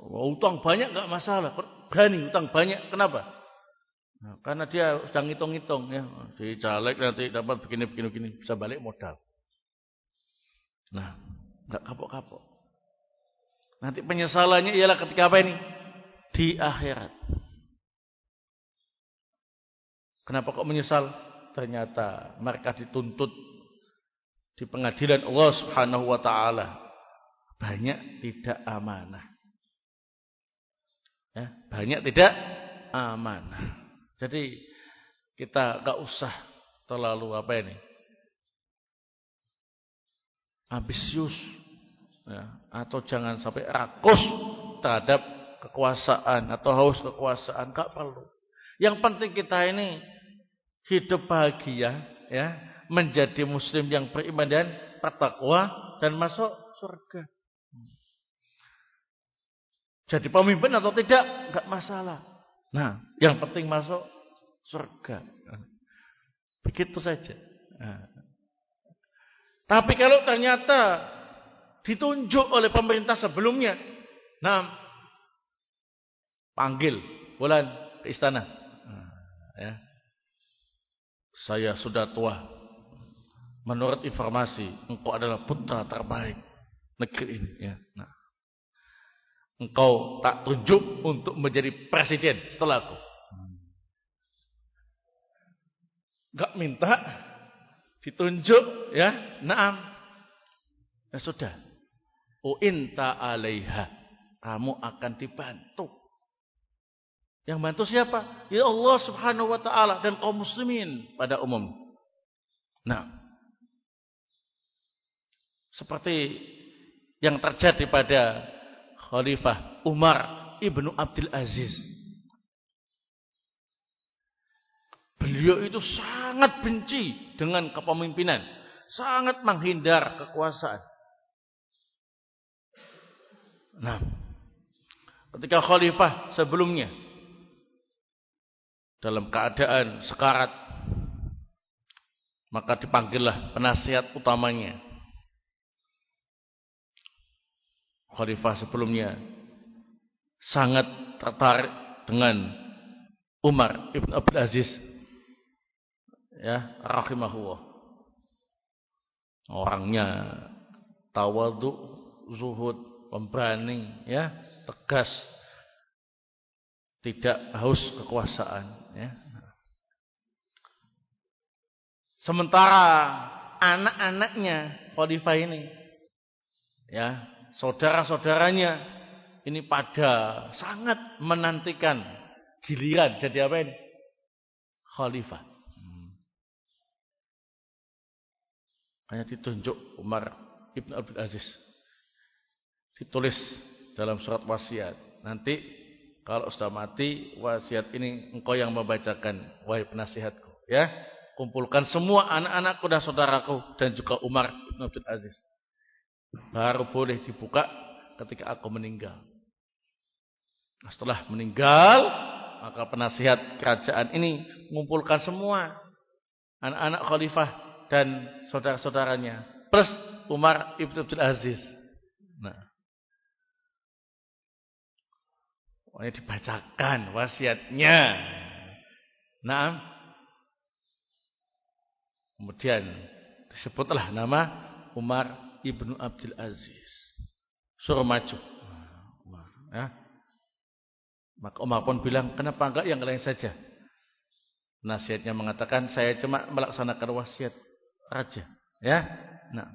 utang banyak nggak masalah. Berani utang banyak. Kenapa? Nah, karena dia sedang ngitung-ngitung ya. Di caleg nanti dapat begini-begini bisa balik modal. Nah, nggak kapok-kapok. Nanti penyesalannya ialah ketika apa ini? Di akhirat. Kenapa kok menyesal? Ternyata mereka dituntut di pengadilan Allah Subhanahu wa taala banyak tidak amanah. Ya, banyak tidak amanah. Jadi kita nggak usah terlalu apa ini? Ambisius ya, atau jangan sampai rakus terhadap kekuasaan atau haus kekuasaan gak perlu. Yang penting kita ini hidup bahagia ya, menjadi muslim yang beriman dan bertakwa dan masuk surga. Jadi pemimpin atau tidak gak masalah. Nah, yang penting masuk surga. Begitu saja. Nah, tapi kalau ternyata ditunjuk oleh pemerintah sebelumnya, nah panggil bulan ke istana. Nah, ya. Saya sudah tua. Menurut informasi, engkau adalah putra terbaik negeri ini. Ya. Nah, engkau tak tunjuk untuk menjadi presiden setelahku. Gak minta ditunjuk ya. Naam. Ya sudah. Uinta alaiha. Kamu akan dibantu. Yang bantu siapa? Ya Allah subhanahu wa taala dan kaum muslimin pada umum. Nah seperti yang terjadi pada Khalifah Umar ibnu Abdul Aziz Beliau itu sangat benci dengan kepemimpinan. Sangat menghindar kekuasaan. Nah, ketika khalifah sebelumnya dalam keadaan sekarat maka dipanggillah penasihat utamanya khalifah sebelumnya sangat tertarik dengan Umar ibn Abdul Aziz ya rahimahullah. Orangnya tawadhu, zuhud, pemberani, ya, tegas. Tidak haus kekuasaan, ya. Sementara anak-anaknya khalifah ini ya, saudara-saudaranya ini pada sangat menantikan giliran jadi apa ini? Khalifah. Hanya ditunjuk Umar Ibn Abdul Aziz. Ditulis dalam surat wasiat. Nanti kalau sudah mati wasiat ini engkau yang membacakan wahai penasihatku. Ya, kumpulkan semua anak-anakku dan saudaraku dan juga Umar Ibn Abdul Aziz. Baru boleh dibuka ketika aku meninggal. Nah, setelah meninggal, maka penasihat kerajaan ini mengumpulkan semua anak-anak khalifah dan saudara-saudaranya plus Umar ibn Abdul Aziz. Nah, ini dibacakan wasiatnya. Nah, kemudian disebutlah nama Umar ibnu Abdul Aziz. Suruh maju. Ya. Maka Umar pun bilang, kenapa enggak yang lain saja? Nasihatnya mengatakan, saya cuma melaksanakan wasiat raja. Ya, nah.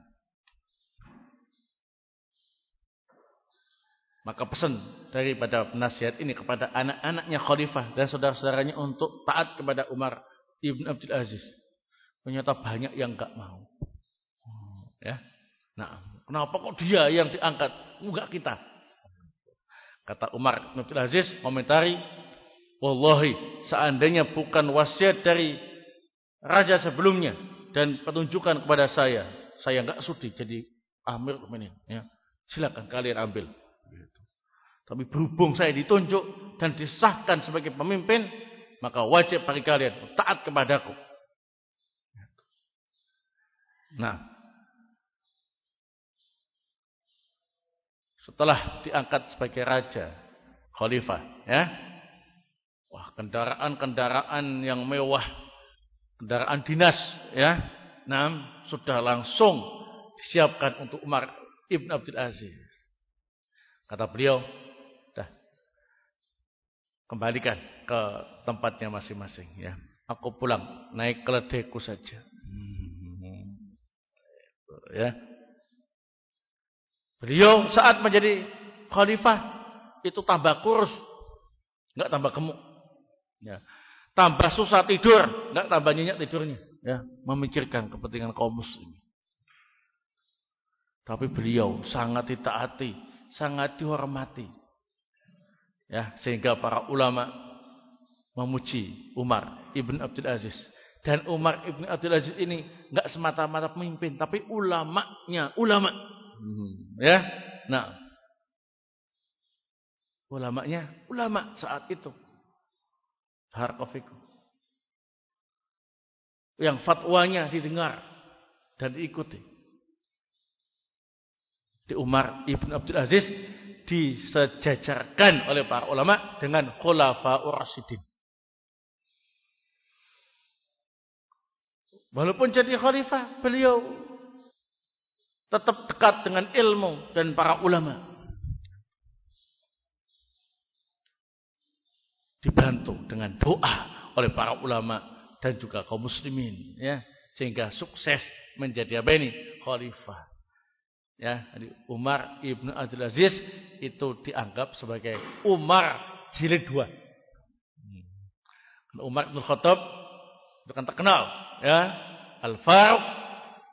Maka pesan daripada penasihat ini kepada anak-anaknya khalifah dan saudara-saudaranya untuk taat kepada Umar ibn Abdul Aziz. Ternyata banyak yang enggak mau. Ya. Nah, kenapa kok dia yang diangkat? Enggak kita. Kata Umar ibn Abdul Aziz komentari, Wallahi, seandainya bukan wasiat dari raja sebelumnya, dan petunjukan kepada saya. Saya enggak sudi jadi amir ini. Ya. Silakan kalian ambil. Gitu. Tapi berhubung saya ditunjuk dan disahkan sebagai pemimpin, maka wajib bagi kalian taat kepadaku. Nah, setelah diangkat sebagai raja, khalifah, ya, wah kendaraan-kendaraan yang mewah kendaraan dinas ya. Nah, sudah langsung disiapkan untuk Umar Ibn Abdul Aziz. Kata beliau, dah kembalikan ke tempatnya masing-masing ya. Aku pulang naik keledeku saja. Hmm. Ya. Beliau saat menjadi khalifah itu tambah kurus, enggak tambah gemuk. Ya. Tambah susah tidur, enggak tambah nyenyak tidurnya, ya, memikirkan kepentingan kaum muslim. Tapi beliau sangat ditaati, sangat dihormati. Ya, sehingga para ulama memuji Umar Ibn Abdul Aziz. Dan Umar Ibn Abdul Aziz ini enggak semata-mata pemimpin, tapi ulamanya, ulama. Hmm, ya. Nah, ulamanya, ulama saat itu. Barakofikum. Yang fatwanya didengar dan diikuti. Di Umar Ibn Abdul Aziz disejajarkan oleh para ulama dengan khulafa'ur rasyidin. Walaupun jadi khalifah, beliau tetap dekat dengan ilmu dan para ulama. Dibantu dengan doa oleh para ulama dan juga kaum muslimin ya sehingga sukses menjadi apa ini? Khalifah. Ya Umar ibnu Abdul Aziz itu dianggap sebagai Umar jilid dua. Hmm. Umar ibnu Khattab itu kan terkenal ya Al Faruq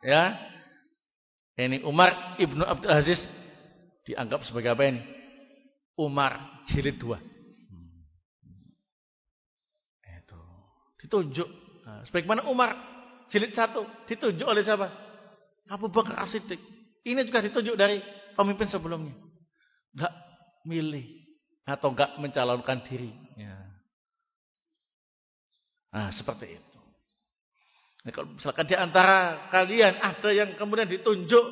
ya. Ini Umar ibnu Abdul Aziz dianggap sebagai apa ini? Umar jilid dua Ditunjuk. Nah, sebagaimana Umar jilid satu ditunjuk oleh siapa? Abu Bakar As-Siddiq. Ini juga ditunjuk dari pemimpin sebelumnya. Enggak milih atau enggak mencalonkan diri. Ya. Nah, seperti itu. Nah, kalau misalkan di antara kalian ada yang kemudian ditunjuk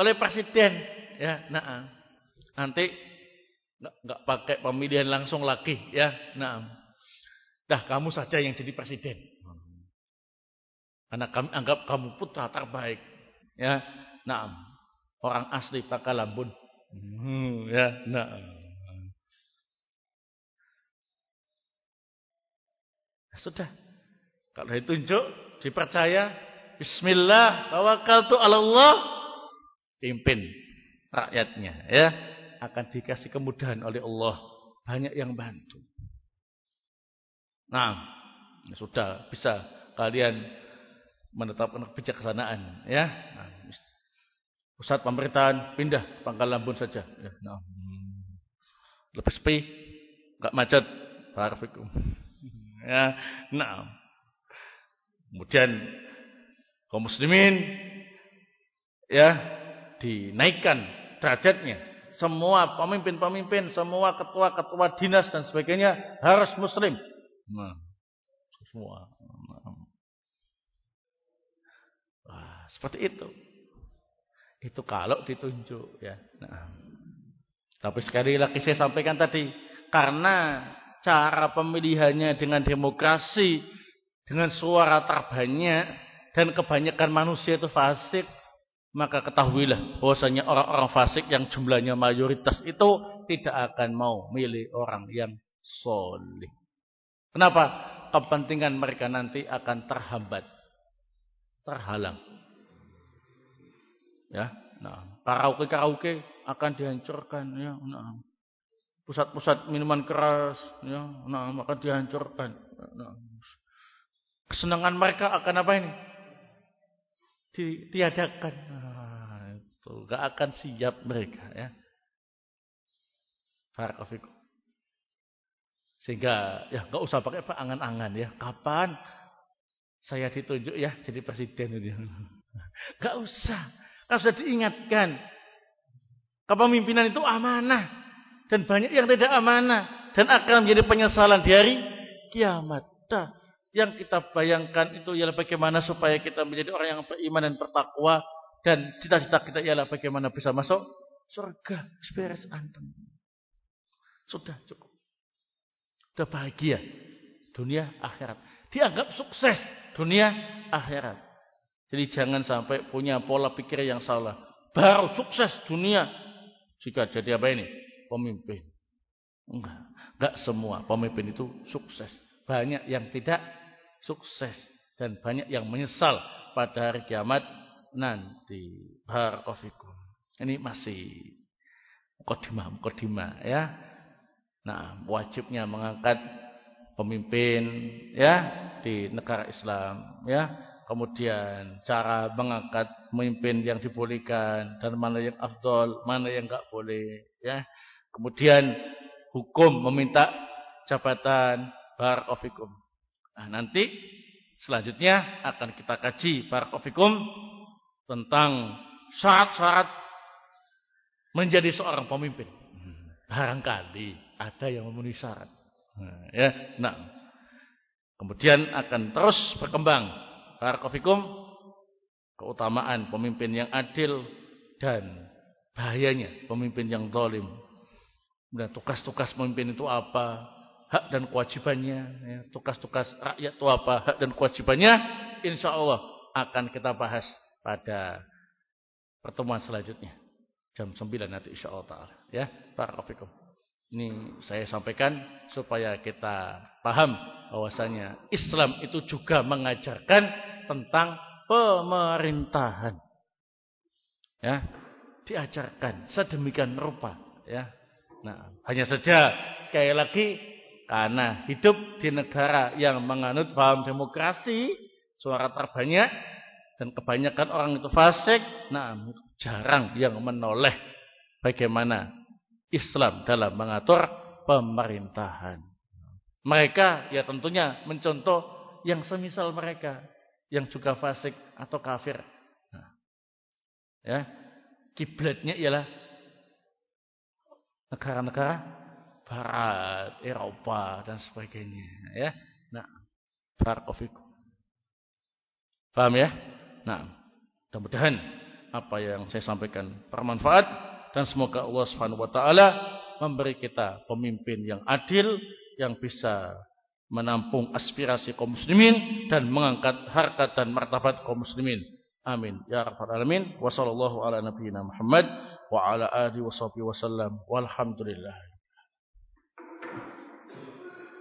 oleh presiden, ya, nah, nanti enggak pakai pemilihan langsung lagi, ya, nah, Dah kamu saja yang jadi presiden. Karena kami anggap kamu putra terbaik. Ya, nah, orang asli Pakalambun. Hmm, ya, nah. Sudah. Kalau ditunjuk, dipercaya, Bismillah, tawakal tu Allah, pimpin rakyatnya, ya, akan dikasih kemudahan oleh Allah, banyak yang bantu. Nah, sudah bisa kalian menetapkan kebijaksanaan ya. Nah, pusat pemerintahan pindah Pangkal Lambun saja ya. Nah, lebih sepi, enggak macet. Barakallahu Ya, nah. Kemudian kaum muslimin ya dinaikkan derajatnya. Semua pemimpin-pemimpin, semua ketua-ketua dinas dan sebagainya harus muslim. Nah, semua. Wah, seperti itu. Itu kalau ditunjuk ya. Nah. Tapi sekali lagi saya sampaikan tadi, karena cara pemilihannya dengan demokrasi, dengan suara terbanyak dan kebanyakan manusia itu fasik, maka ketahuilah bahwasanya orang-orang fasik yang jumlahnya mayoritas itu tidak akan mau milih orang yang soleh. Kenapa? Kepentingan mereka nanti akan terhambat terhalang. Ya, nah, karaoke-karaoke akan dihancurkan ya, nah. Pusat-pusat minuman keras ya, nah, akan dihancurkan. Nah. Kesenangan mereka akan apa ini? Ditiadakan. Nah, itu gak akan siap mereka ya. Barakallahu Sehingga ya nggak usah pakai angan-angan ya. Kapan saya ditunjuk ya jadi presiden itu. [LAUGHS] Gak usah. Kan sudah diingatkan. Kepemimpinan itu amanah. Dan banyak yang tidak amanah. Dan akan menjadi penyesalan di hari kiamat. Dah. Yang kita bayangkan itu ialah bagaimana supaya kita menjadi orang yang beriman dan bertakwa. Dan cita-cita kita ialah bagaimana bisa masuk surga. Beres antum. Sudah cukup. Sudah bahagia. Dunia akhirat. Dianggap sukses dunia akhirat. Jadi jangan sampai punya pola pikir yang salah. Baru sukses dunia jika jadi apa ini? Pemimpin. Enggak. Enggak semua pemimpin itu sukses. Banyak yang tidak sukses dan banyak yang menyesal pada hari kiamat nanti. Barakofikum. Ini masih mukodimah, mukodimah ya. Nah, wajibnya mengangkat pemimpin ya di negara Islam ya. Kemudian cara mengangkat pemimpin yang dibolehkan dan mana yang afdol mana yang enggak boleh ya. Kemudian hukum meminta jabatan barakofikum nah nanti selanjutnya akan kita kaji barakofikum tentang syarat-syarat menjadi seorang pemimpin. Barangkali ada yang memenuhi syarat Nah, ya, nah. Kemudian akan terus berkembang. Barakofikum keutamaan pemimpin yang adil dan bahayanya pemimpin yang zalim. Dan tugas-tugas pemimpin itu apa? Hak dan kewajibannya. Ya. Tugas-tugas rakyat itu apa? Hak dan kewajibannya. Insya Allah akan kita bahas pada pertemuan selanjutnya. Jam 9 nanti insya Allah. Ya, Barakofikum. Ini saya sampaikan supaya kita paham bahwasanya Islam itu juga mengajarkan tentang pemerintahan. Ya, diajarkan sedemikian rupa, ya. Nah, hanya saja sekali lagi karena hidup di negara yang menganut paham demokrasi, suara terbanyak dan kebanyakan orang itu fasik, nah jarang yang menoleh bagaimana Islam dalam mengatur pemerintahan. Mereka ya tentunya mencontoh yang semisal mereka yang juga fasik atau kafir. Nah, ya, kiblatnya ialah negara-negara barat, Eropa dan sebagainya, ya. Nah, barakofikum. Paham ya? Nah, mudah-mudahan apa yang saya sampaikan bermanfaat dan semoga Allah Subhanahu wa taala memberi kita pemimpin yang adil yang bisa menampung aspirasi kaum muslimin dan mengangkat harkat dan martabat kaum muslimin. Amin ya rabbal alamin. Wassallallahu ala nabiyyina Muhammad wa ala alihi wasallam. Walhamdulillah.